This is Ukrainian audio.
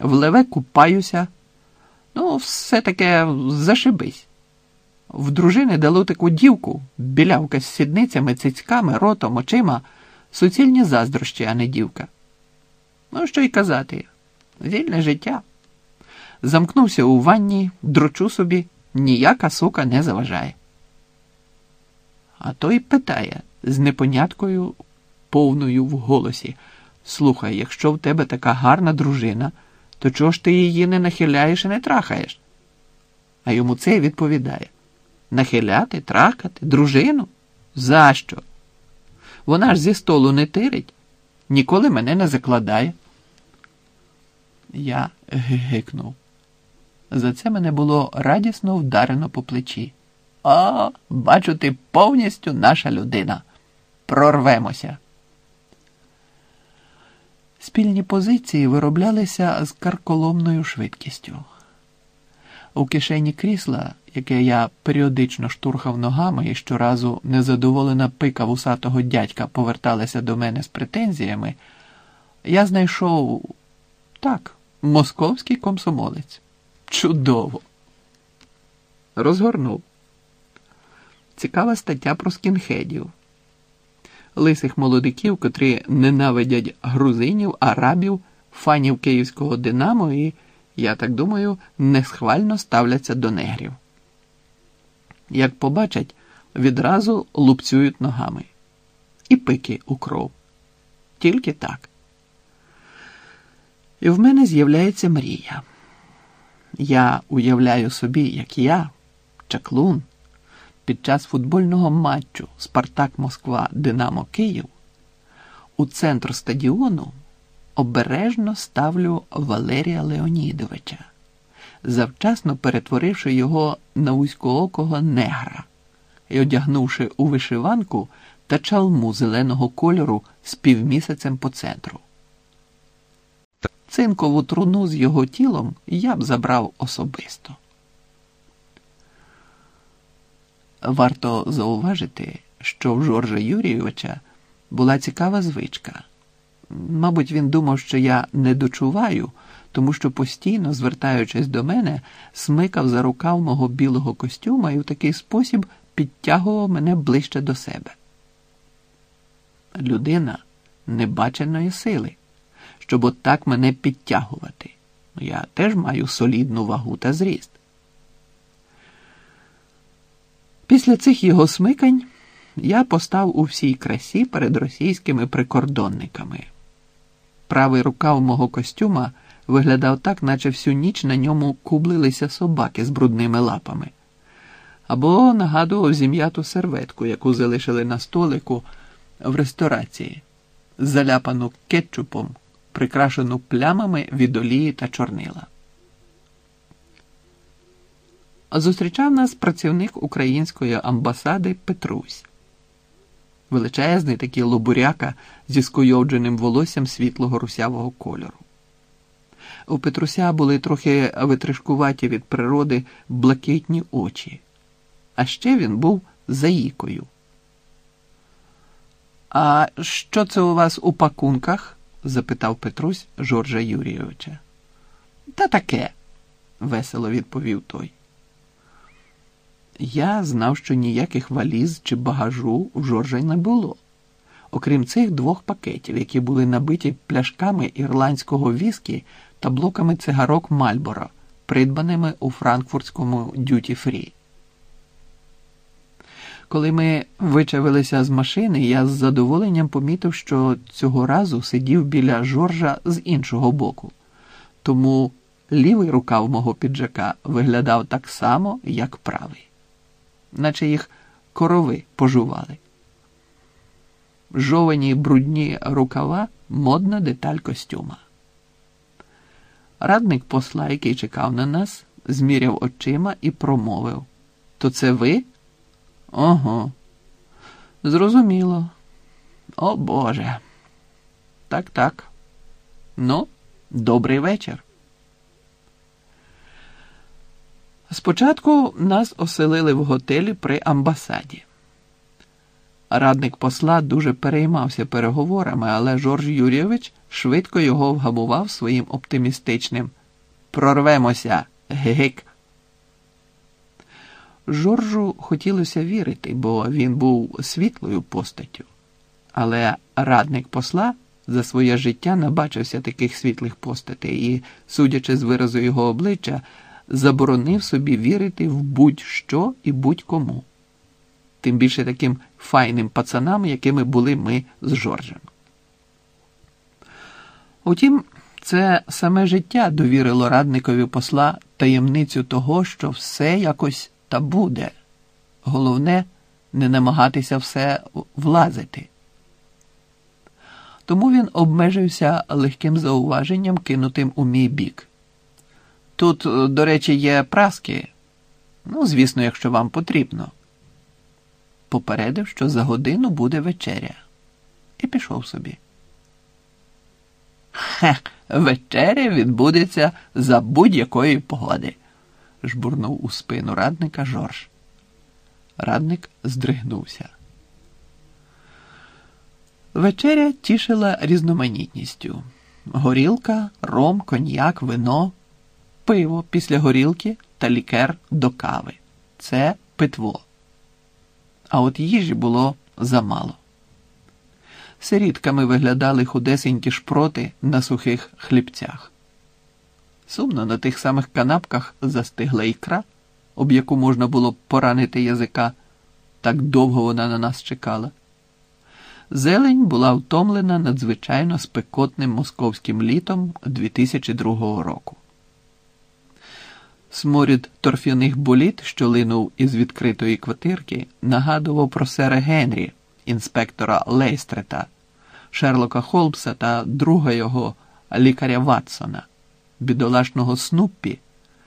в леве купаюся. Ну, все таке зашибись. В дружини дало таку дівку, білявка з сідницями, цицьками, ротом, очима, суцільні заздрощі, а не дівка. Ну, що й казати, вільне життя. Замкнувся у ванні, дрочу собі, ніяка сука не заважає. А той питає з непоняткою, повною в голосі. Слухай, якщо в тебе така гарна дружина, то чого ж ти її не нахиляєш і не трахаєш? А йому цей відповідає: нахиляти, трахати, дружину? За що? Вона ж зі столу не тирить, ніколи мене не закладає. Я гикнув. За це мене було радісно вдарено по плечі. О, бачу, ти повністю наша людина. Прорвемося. Спільні позиції вироблялися з карколомною швидкістю. У кишені крісла, яке я періодично штурхав ногами і щоразу незадоволена пика вусатого дядька поверталася до мене з претензіями, я знайшов так, московський комсомолець. Чудово. Розгорнув. Цікава стаття про скінхедів. Лисих молодиків, котрі ненавидять грузинів, арабів, фанів київського Динамо і, я так думаю, несхвально ставляться до негрів. Як побачать, відразу лупцюють ногами. І пики у кров. Тільки так. І в мене з'являється мрія. Я уявляю собі, як я, чаклун, під час футбольного матчу Спартак Москва Динамо Київ у центр стадіону обережно ставлю Валерія Леонідовича, завчасно перетворивши його на вузькоокого негра і одягнувши у вишиванку та чалму зеленого кольору з півмісяцем по центру. Цинкову труну з його тілом я б забрав особисто. Варто зауважити, що в Жоржа Юрійовича була цікава звичка. Мабуть, він думав, що я не дочуваю, тому що постійно, звертаючись до мене, смикав за рукав мого білого костюма і в такий спосіб підтягував мене ближче до себе. Людина небаченої сили, щоб отак мене підтягувати. Я теж маю солідну вагу та зріст. Після цих його смикань я постав у всій красі перед російськими прикордонниками. Правий рукав мого костюма виглядав так, наче всю ніч на ньому кублилися собаки з брудними лапами, або нагадував зім'яту серветку, яку залишили на столику в ресторації, заляпану кетчупом, прикрашену плямами від олії та чорнила. Зустрічав нас працівник української амбасади Петрусь. Величезний такий лобуряка зі скуйовдженим волоссям світлого русявого кольору. У Петруся були трохи витришкуваті від природи блакитні очі, а ще він був заїкою. А що це у вас у пакунках? запитав Петрусь Жоржа Юрійовича. Та таке, весело відповів той. Я знав, що ніяких валіз чи багажу в Жоржа не було, окрім цих двох пакетів, які були набиті пляшками ірландського віскі та блоками цигарок Мальборо, придбаними у франкфуртському дюті фрі. Коли ми вичавилися з машини, я з задоволенням помітив, що цього разу сидів біля Жоржа з іншого боку, тому лівий рукав мого піджака виглядав так само, як правий наче їх корови пожували. Жовані брудні рукава модна деталь костюма. Радник посла, який чекав на нас, зміряв очима і промовив То це ви? Ого. Зрозуміло. О Боже. Так, так. Ну, добрий вечір. Спочатку нас оселили в готелі при амбасаді. Радник посла дуже переймався переговорами, але Жорж Юрійович швидко його вгамував своїм оптимістичним Прорвемося, гек. Жоржу хотілося вірити, бо він був світлою постаттю. Але радник посла за своє життя набачився таких світлих постатей і, судячи з виразу його обличчя, заборонив собі вірити в будь-що і будь-кому. Тим більше таким файним пацанам, якими були ми з Жоржем. Утім, це саме життя довірило радникові посла таємницю того, що все якось та буде. Головне не намагатися все влазити. Тому він обмежився легким зауваженням, кинутим у мій бік. Тут, до речі, є праски. Ну, звісно, якщо вам потрібно. Попередив, що за годину буде вечеря, і пішов собі. Хе, вечеря відбудеться за будь-якої погоди, жбурнув у спину радника Жорж. Радник здригнувся. Вечеря тішила різноманітністю: горілка, ром, коньяк, вино, пиво після горілки та лікер до кави. Це питво. А от їжі було замало. Сирітками виглядали худесенькі шпроти на сухих хлібцях. Сумно на тих самих канапках застигла ікра, об яку можна було поранити язика. Так довго вона на нас чекала. Зелень була втомлена надзвичайно спекотним московським літом 2002 року. Сморід торфяних боліт, що линув із відкритої квартирки, нагадував про сера Генрі, інспектора Лейстрета, Шерлока Холмса та друга його лікаря Ватсона, бідолашного Снуппі,